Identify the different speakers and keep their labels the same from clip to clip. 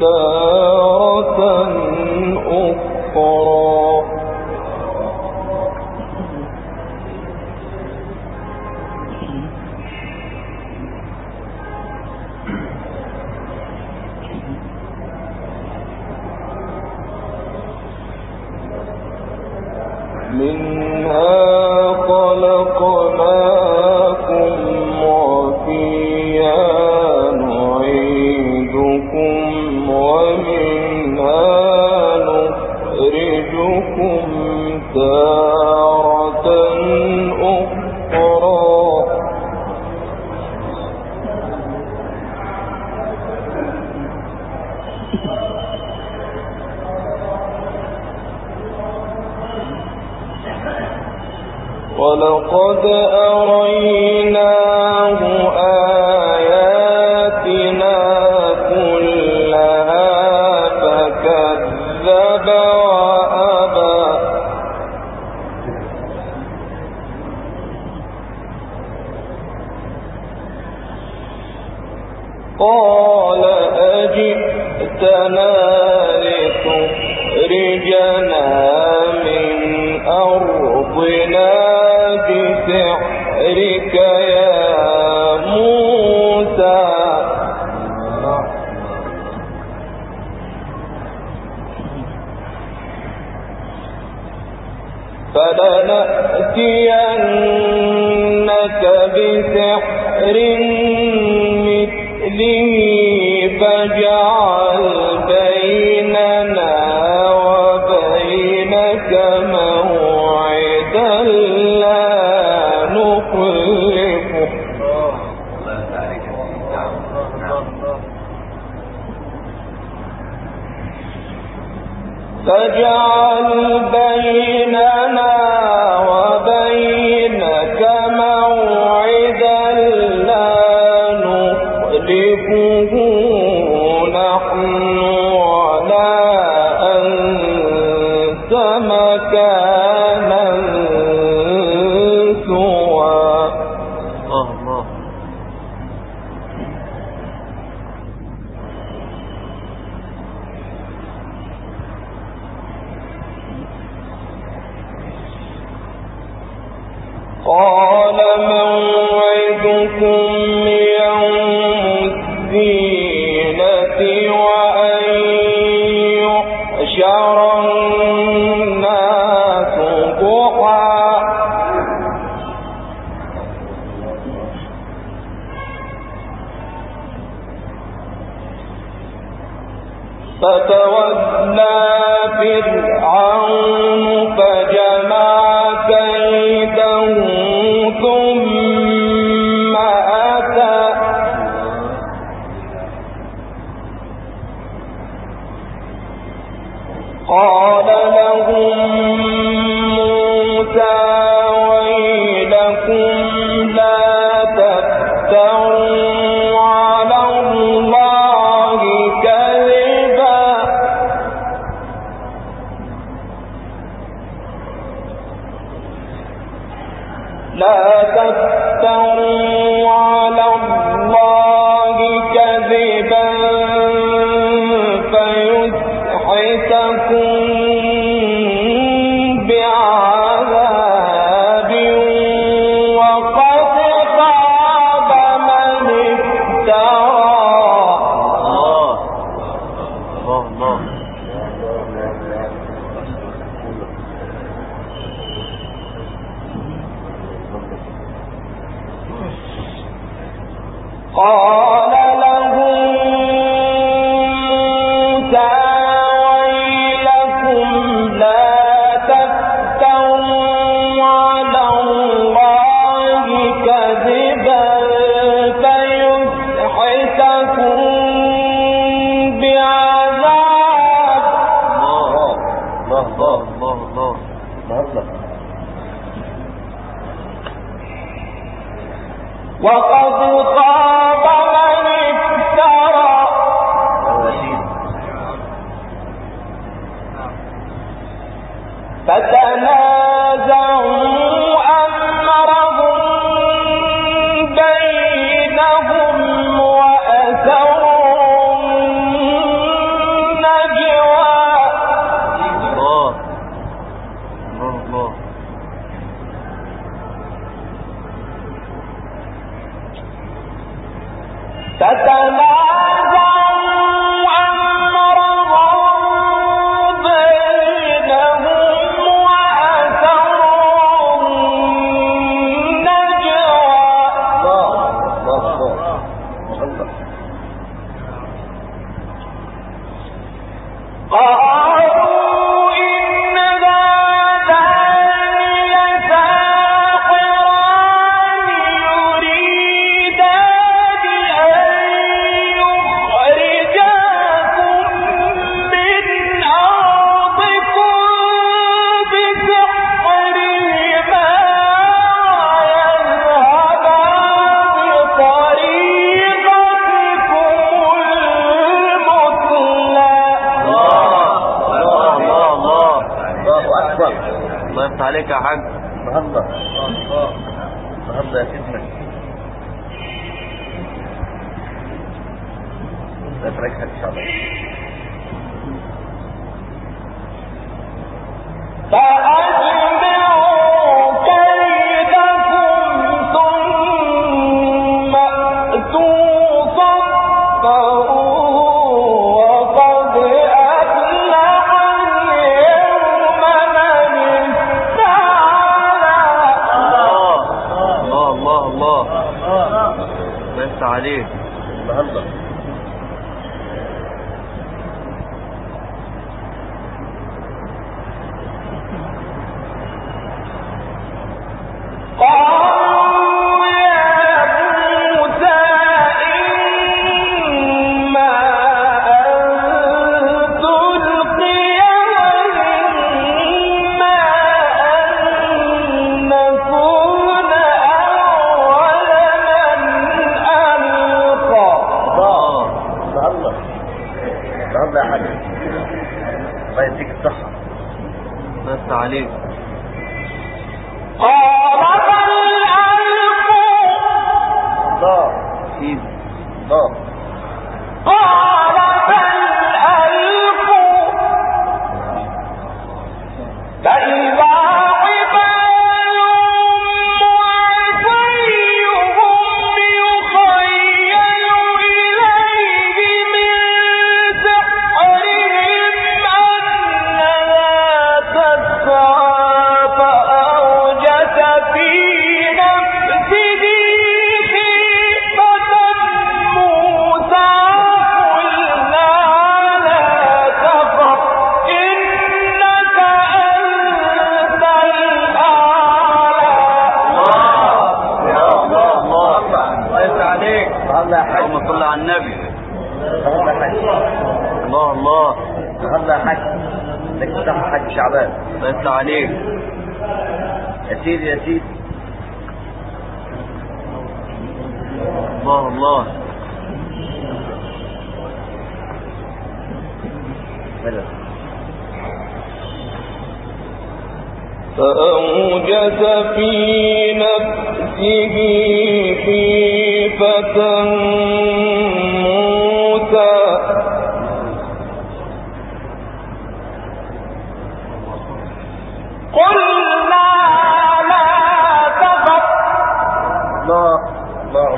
Speaker 1: تارة أخرى. فاجعل بيننا فتولى فرعون
Speaker 2: حط عليك يا حاج.
Speaker 1: النهارده يا سيدنا. الله.
Speaker 2: الله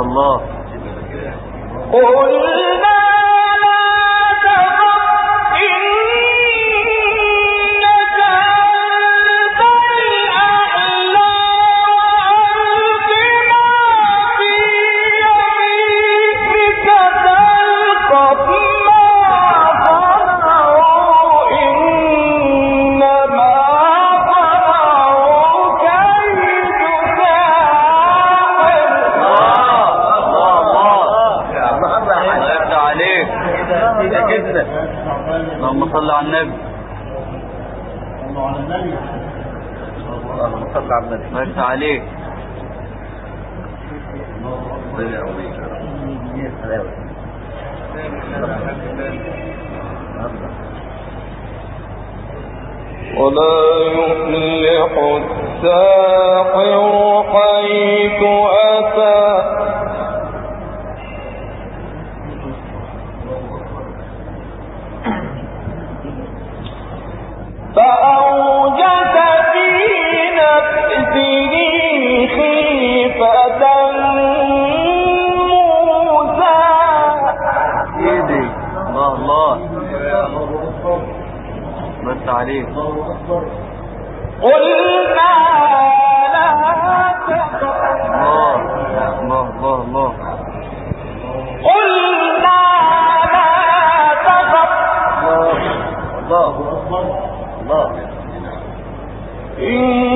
Speaker 2: الله.
Speaker 3: قلنا لا
Speaker 2: عليك
Speaker 1: ولا يفلح الساحر حيث أتى.
Speaker 2: فأ عليك.
Speaker 1: قلنا لا تقرب
Speaker 2: الله الله الله
Speaker 1: قلنا لا تقرب
Speaker 4: الله الله
Speaker 2: الله. إن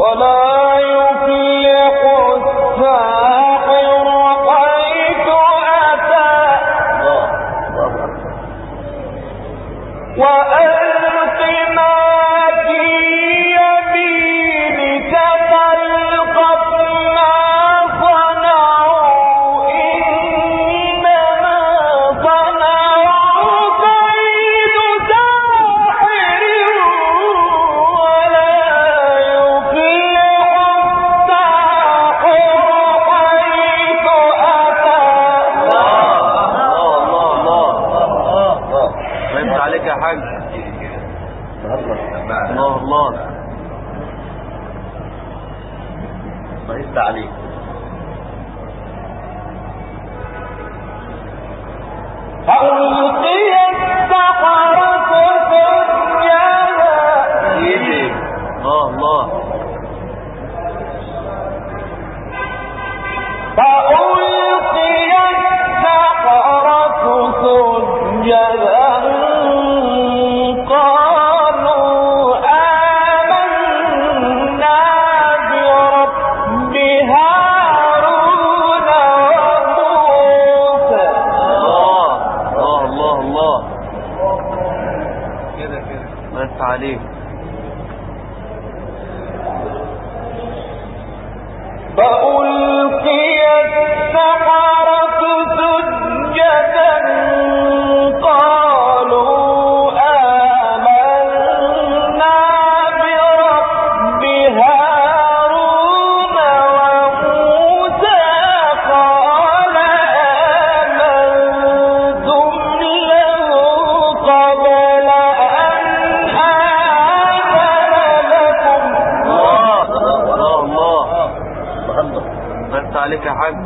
Speaker 1: ولا التعليق تعالى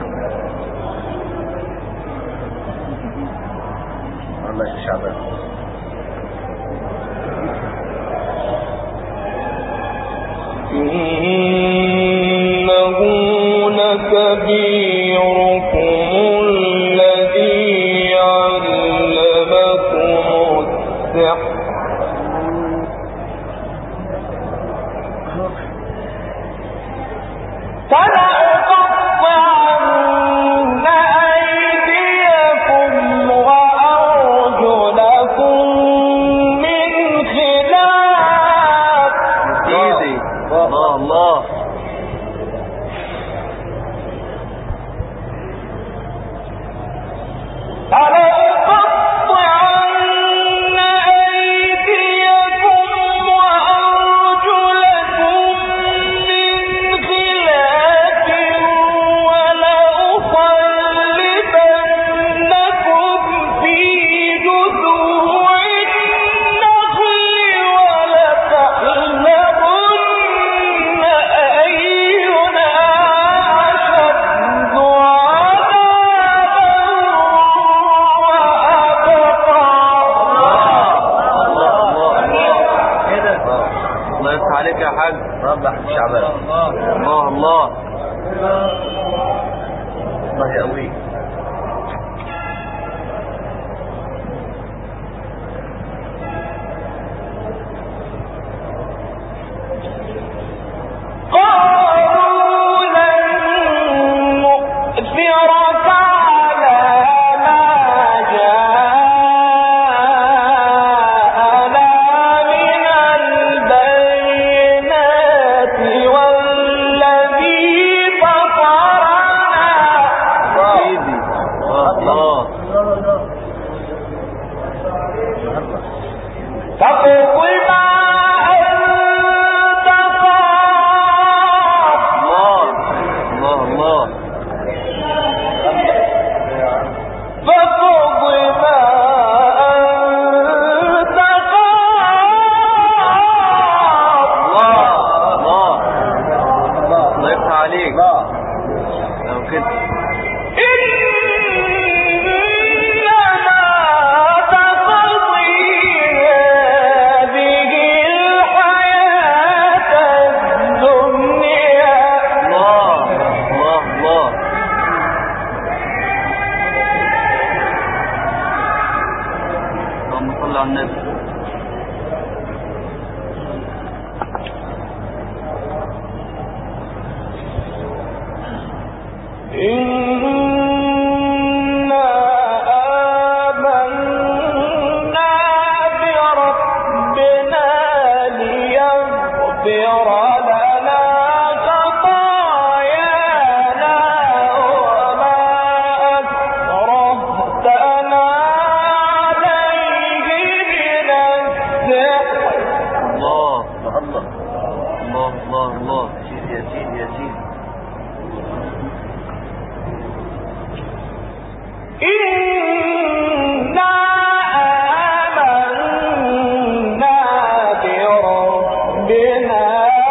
Speaker 1: بربنا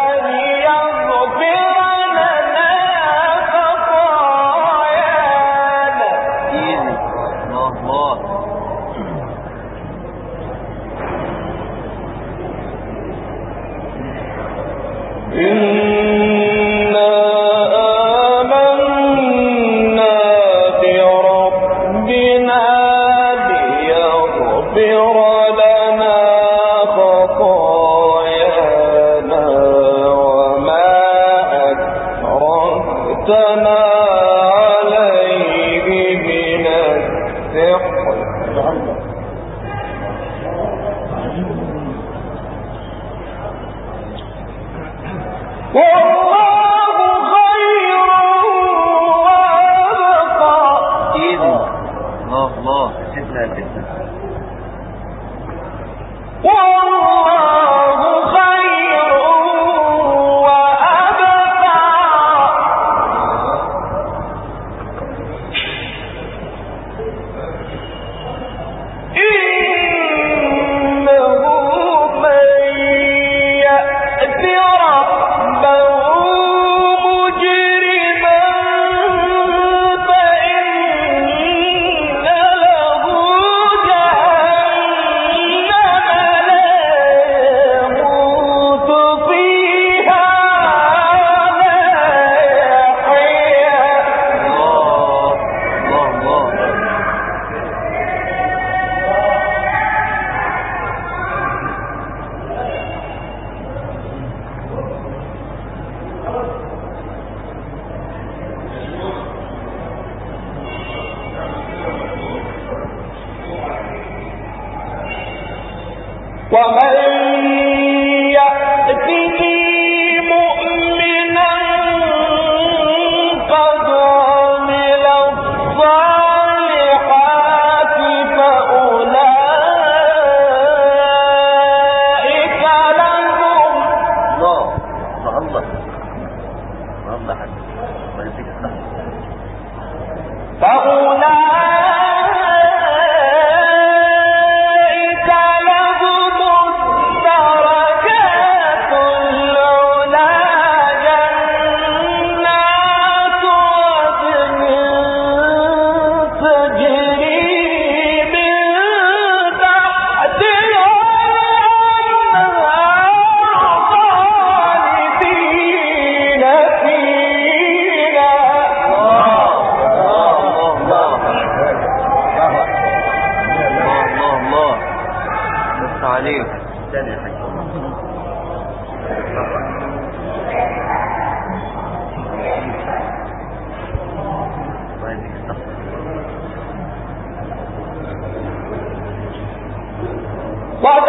Speaker 2: Well,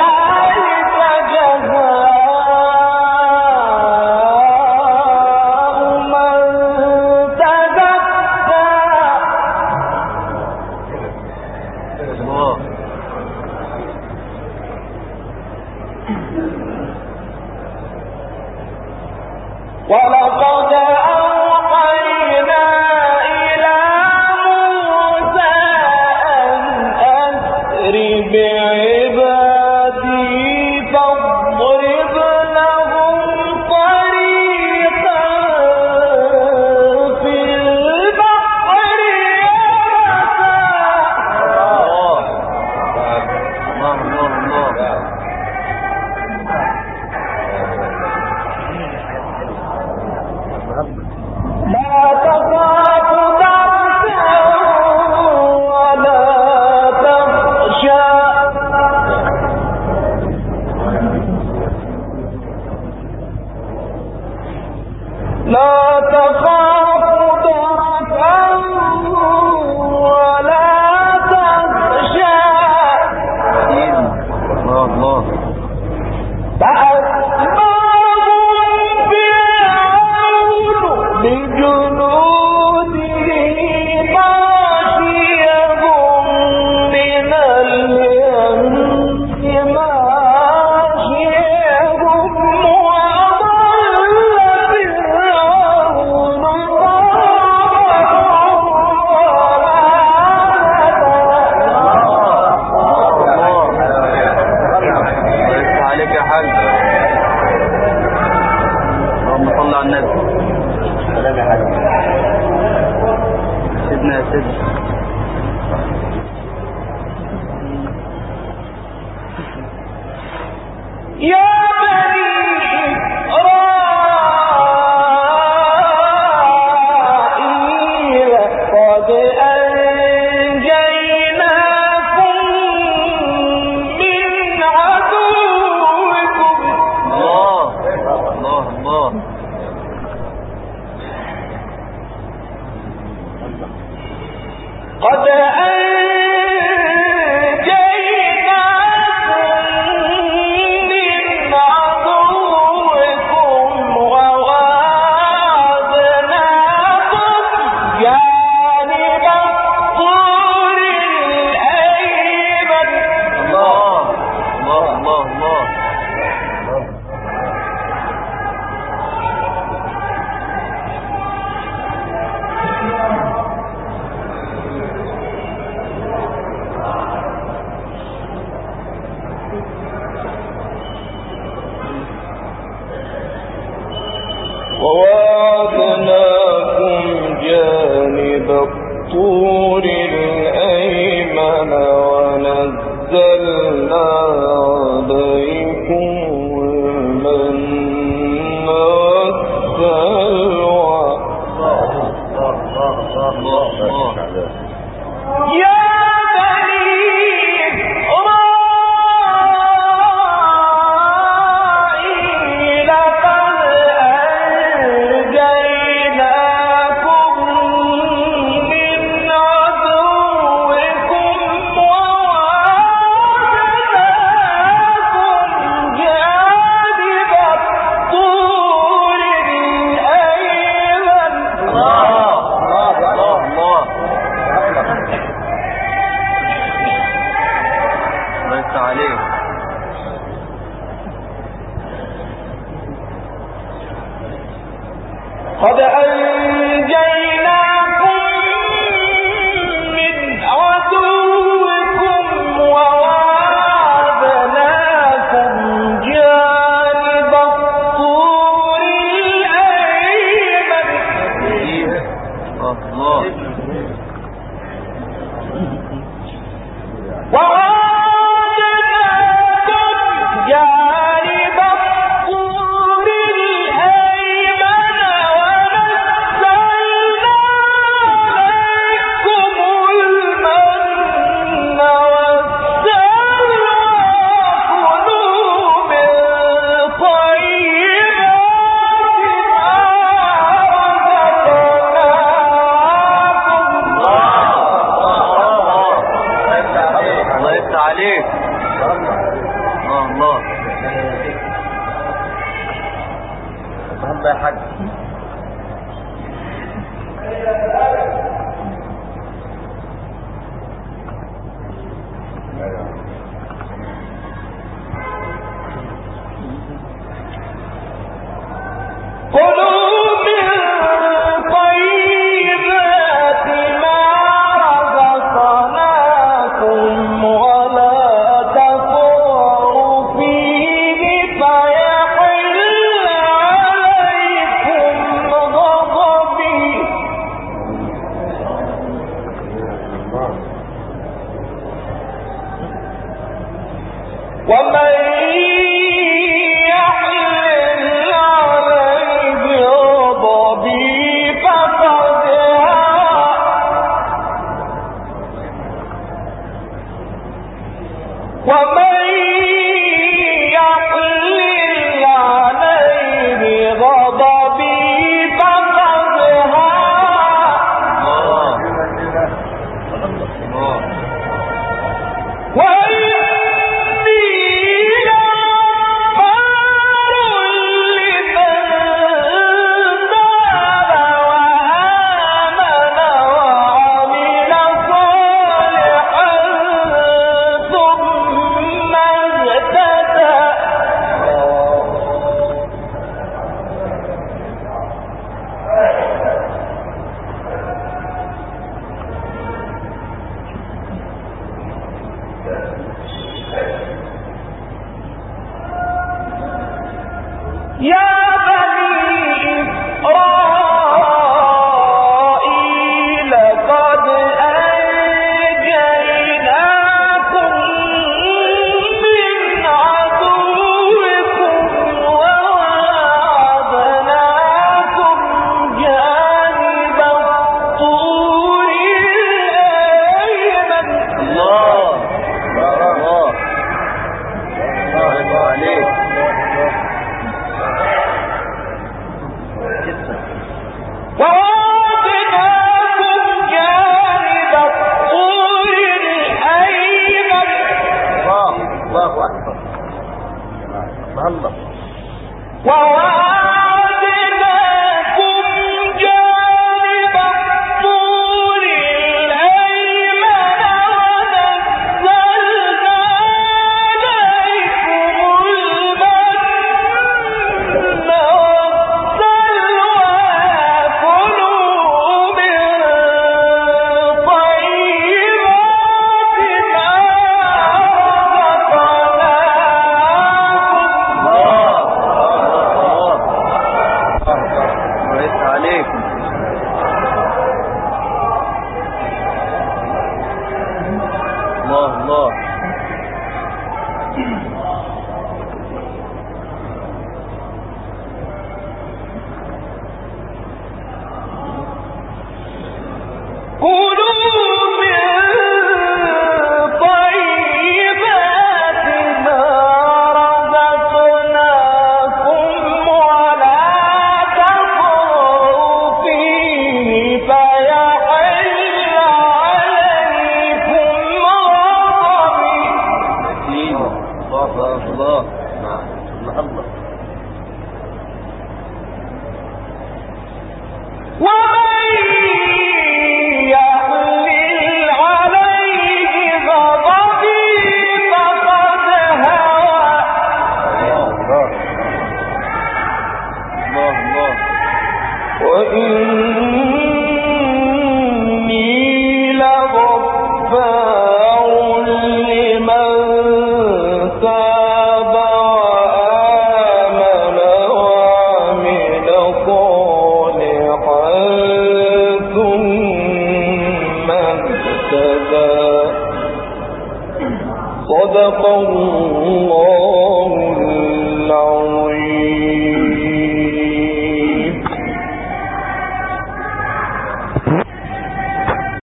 Speaker 1: سيدنا ومن یہ